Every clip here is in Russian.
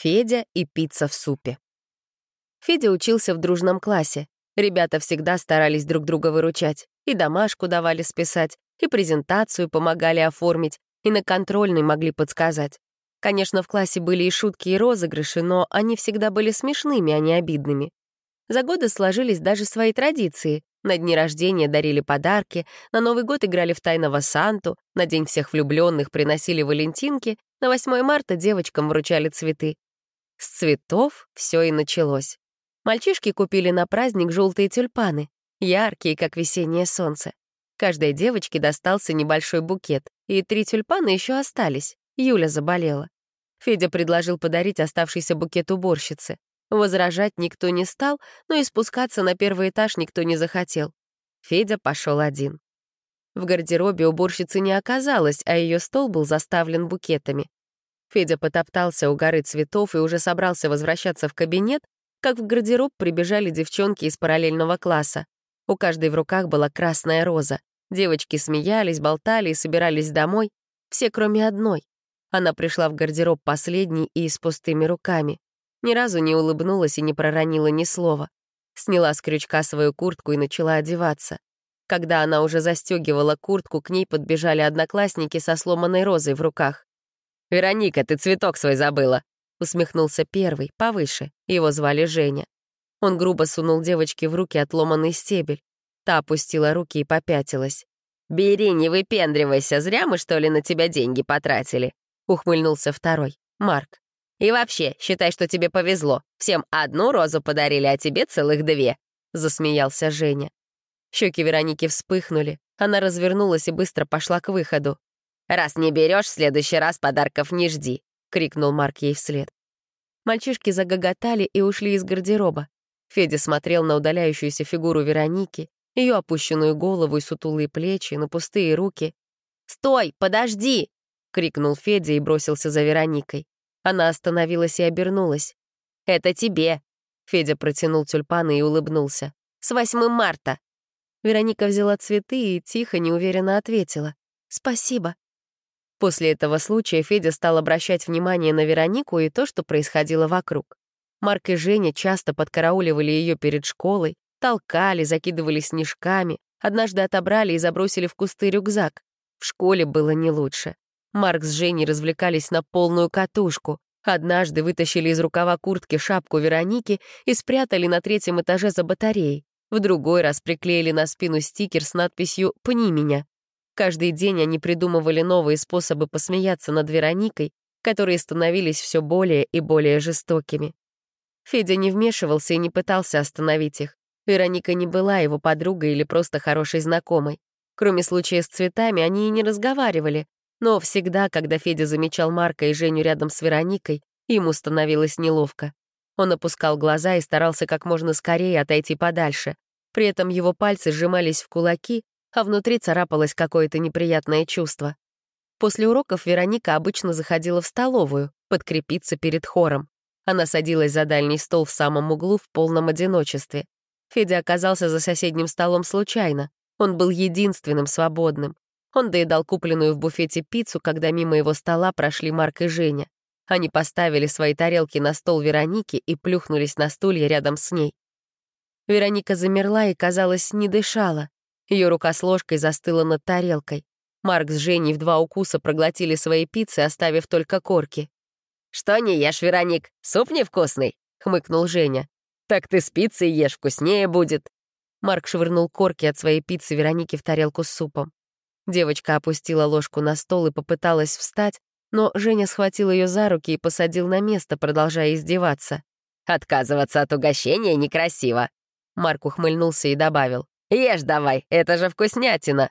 Федя и пицца в супе. Федя учился в дружном классе. Ребята всегда старались друг друга выручать. И домашку давали списать, и презентацию помогали оформить, и на контрольной могли подсказать. Конечно, в классе были и шутки, и розыгрыши, но они всегда были смешными, а не обидными. За годы сложились даже свои традиции. На дни рождения дарили подарки, на Новый год играли в тайного Санту, на День всех влюбленных приносили валентинки, на 8 марта девочкам вручали цветы. С цветов все и началось. Мальчишки купили на праздник желтые тюльпаны, яркие, как весеннее солнце. Каждой девочке достался небольшой букет, и три тюльпана еще остались. Юля заболела. Федя предложил подарить оставшийся букет уборщице. Возражать никто не стал, но и спускаться на первый этаж никто не захотел. Федя пошел один. В гардеробе уборщицы не оказалось, а ее стол был заставлен букетами. Федя потоптался у горы цветов и уже собрался возвращаться в кабинет, как в гардероб прибежали девчонки из параллельного класса. У каждой в руках была красная роза. Девочки смеялись, болтали и собирались домой. Все, кроме одной. Она пришла в гардероб последней и с пустыми руками. Ни разу не улыбнулась и не проронила ни слова. Сняла с крючка свою куртку и начала одеваться. Когда она уже застегивала куртку, к ней подбежали одноклассники со сломанной розой в руках. «Вероника, ты цветок свой забыла!» Усмехнулся первый, повыше. Его звали Женя. Он грубо сунул девочке в руки отломанный стебель. Та опустила руки и попятилась. «Бери, не выпендривайся, зря мы, что ли, на тебя деньги потратили?» Ухмыльнулся второй, Марк. «И вообще, считай, что тебе повезло. Всем одну розу подарили, а тебе целых две», — засмеялся Женя. Щеки Вероники вспыхнули. Она развернулась и быстро пошла к выходу. «Раз не берешь, в следующий раз подарков не жди», — крикнул Марк ей вслед. Мальчишки загоготали и ушли из гардероба. Федя смотрел на удаляющуюся фигуру Вероники, ее опущенную голову и сутулые плечи, на пустые руки. «Стой, подожди!» — крикнул Федя и бросился за Вероникой. Она остановилась и обернулась. «Это тебе!» Федя протянул тюльпаны и улыбнулся. «С 8 марта!» Вероника взяла цветы и тихо, неуверенно ответила. «Спасибо». После этого случая Федя стал обращать внимание на Веронику и то, что происходило вокруг. Марк и Женя часто подкарауливали ее перед школой, толкали, закидывали снежками, однажды отобрали и забросили в кусты рюкзак. В школе было не лучше. Марк с Женей развлекались на полную катушку. Однажды вытащили из рукава куртки шапку Вероники и спрятали на третьем этаже за батареей. В другой раз приклеили на спину стикер с надписью «Пни меня». Каждый день они придумывали новые способы посмеяться над Вероникой, которые становились все более и более жестокими. Федя не вмешивался и не пытался остановить их. Вероника не была его подругой или просто хорошей знакомой. Кроме случая с цветами, они и не разговаривали, но всегда, когда Федя замечал Марка и Женю рядом с Вероникой, ему становилось неловко. Он опускал глаза и старался как можно скорее отойти подальше. При этом его пальцы сжимались в кулаки, а внутри царапалось какое-то неприятное чувство. После уроков Вероника обычно заходила в столовую, подкрепиться перед хором. Она садилась за дальний стол в самом углу в полном одиночестве. Федя оказался за соседним столом случайно. Он был единственным свободным. Он доедал купленную в буфете пиццу, когда мимо его стола прошли Марк и Женя. Они поставили свои тарелки на стол Вероники и плюхнулись на стулья рядом с ней. Вероника замерла и, казалось, не дышала. Ее рука с ложкой застыла над тарелкой. Марк с Женей в два укуса проглотили свои пиццы, оставив только корки. «Что не ешь, Вероник? Суп невкусный?» — хмыкнул Женя. «Так ты с пиццей ешь, вкуснее будет». Марк швырнул корки от своей пиццы Веронике в тарелку с супом. Девочка опустила ложку на стол и попыталась встать, но Женя схватил ее за руки и посадил на место, продолжая издеваться. «Отказываться от угощения некрасиво», — Марк ухмыльнулся и добавил. «Ешь давай, это же вкуснятина!»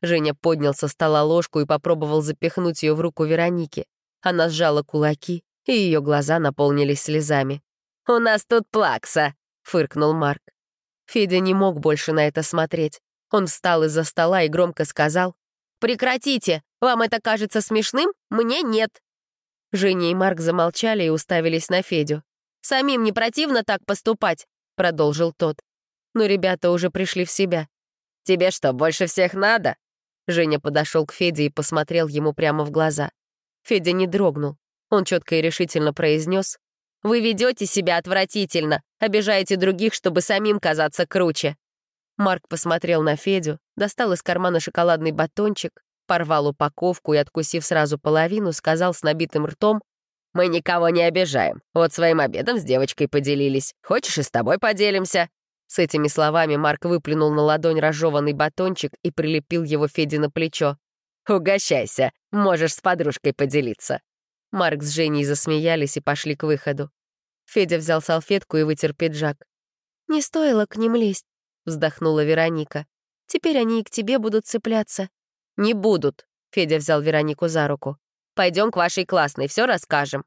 Женя поднял со стола ложку и попробовал запихнуть ее в руку Вероники. Она сжала кулаки, и ее глаза наполнились слезами. «У нас тут плакса!» — фыркнул Марк. Федя не мог больше на это смотреть. Он встал из-за стола и громко сказал, «Прекратите! Вам это кажется смешным? Мне нет!» Женя и Марк замолчали и уставились на Федю. «Самим не противно так поступать?» — продолжил тот. Но ребята уже пришли в себя. «Тебе что, больше всех надо?» Женя подошел к Феде и посмотрел ему прямо в глаза. Федя не дрогнул. Он четко и решительно произнес Вы ведете себя отвратительно, обижаете других, чтобы самим казаться круче». Марк посмотрел на Федю, достал из кармана шоколадный батончик, порвал упаковку и, откусив сразу половину, сказал с набитым ртом, «Мы никого не обижаем. Вот своим обедом с девочкой поделились. Хочешь, и с тобой поделимся?» С этими словами Марк выплюнул на ладонь разжеванный батончик и прилепил его Феде на плечо. «Угощайся, можешь с подружкой поделиться». Марк с Женей засмеялись и пошли к выходу. Федя взял салфетку и вытер пиджак. «Не стоило к ним лезть», — вздохнула Вероника. «Теперь они и к тебе будут цепляться». «Не будут», — Федя взял Веронику за руку. Пойдем к вашей классной, все расскажем».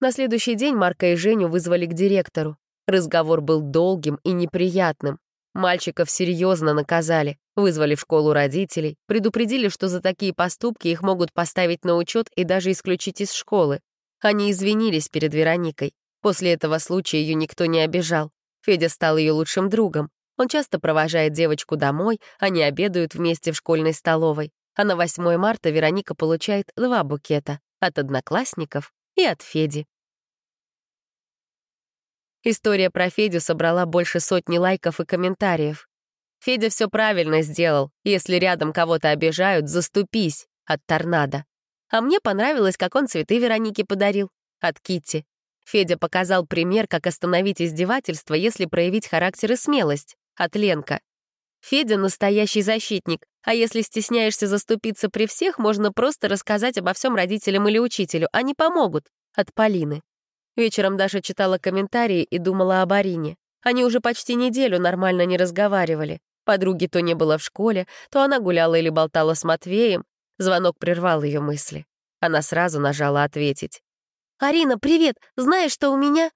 На следующий день Марка и Женю вызвали к директору. Разговор был долгим и неприятным. Мальчиков серьезно наказали, вызвали в школу родителей, предупредили, что за такие поступки их могут поставить на учет и даже исключить из школы. Они извинились перед Вероникой. После этого случая ее никто не обижал. Федя стал ее лучшим другом. Он часто провожает девочку домой, они обедают вместе в школьной столовой. А на 8 марта Вероника получает два букета — от одноклассников и от Феди. История про Федю собрала больше сотни лайков и комментариев. Федя все правильно сделал. Если рядом кого-то обижают, заступись от торнадо. А мне понравилось, как он цветы Веронике подарил. От Китти. Федя показал пример, как остановить издевательство, если проявить характер и смелость. От Ленка. Федя — настоящий защитник, а если стесняешься заступиться при всех, можно просто рассказать обо всем родителям или учителю, они помогут. От Полины. Вечером Даша читала комментарии и думала об Арине. Они уже почти неделю нормально не разговаривали. Подруги то не было в школе, то она гуляла или болтала с Матвеем. Звонок прервал ее мысли. Она сразу нажала ответить. «Арина, привет! Знаешь, что у меня...»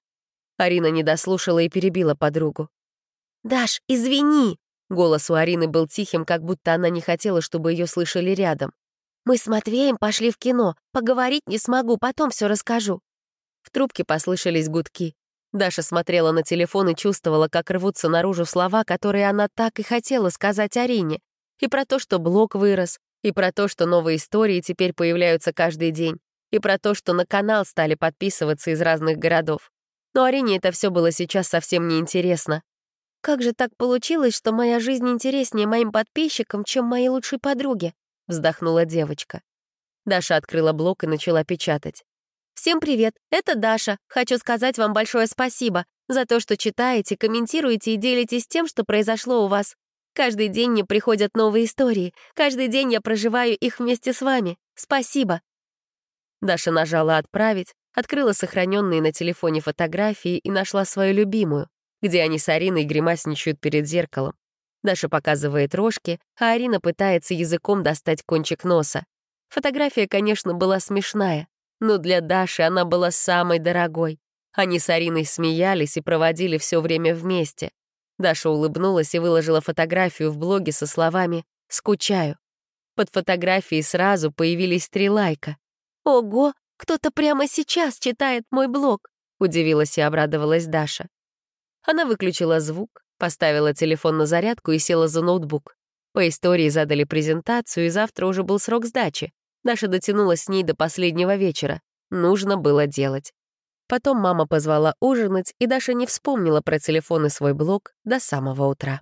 Арина не дослушала и перебила подругу. «Даш, извини!» Голос у Арины был тихим, как будто она не хотела, чтобы ее слышали рядом. «Мы с Матвеем пошли в кино. Поговорить не смогу, потом все расскажу». В трубке послышались гудки. Даша смотрела на телефон и чувствовала, как рвутся наружу слова, которые она так и хотела сказать Арине. И про то, что блог вырос, и про то, что новые истории теперь появляются каждый день, и про то, что на канал стали подписываться из разных городов. Но Арине это все было сейчас совсем неинтересно. «Как же так получилось, что моя жизнь интереснее моим подписчикам, чем моей лучшей подруге?» — вздохнула девочка. Даша открыла блог и начала печатать. Всем привет, это Даша. Хочу сказать вам большое спасибо за то, что читаете, комментируете и делитесь тем, что произошло у вас. Каждый день мне приходят новые истории. Каждый день я проживаю их вместе с вами. Спасибо. Даша нажала «Отправить», открыла сохраненные на телефоне фотографии и нашла свою любимую, где они с Ариной гримасничают перед зеркалом. Даша показывает рожки, а Арина пытается языком достать кончик носа. Фотография, конечно, была смешная, но для Даши она была самой дорогой. Они с Ариной смеялись и проводили все время вместе. Даша улыбнулась и выложила фотографию в блоге со словами «Скучаю». Под фотографией сразу появились три лайка. «Ого, кто-то прямо сейчас читает мой блог», — удивилась и обрадовалась Даша. Она выключила звук, поставила телефон на зарядку и села за ноутбук. По истории задали презентацию, и завтра уже был срок сдачи. Даша дотянулась с ней до последнего вечера. Нужно было делать. Потом мама позвала ужинать, и Даша не вспомнила про телефон и свой блог до самого утра.